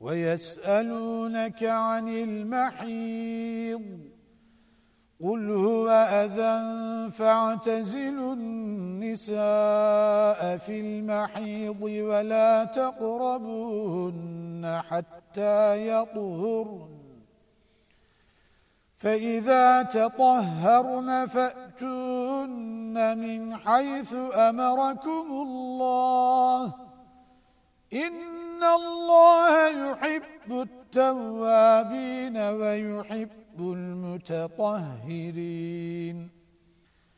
ويسألونك عن المحيض قل هو أذى فاعتزلوا النساء في المحيض ولا تقربوهن حتى يطهرن. فإذا تطهرن فأتون من حيث أمركم الله. إن الله يحب التوابين ويحب المتطهرين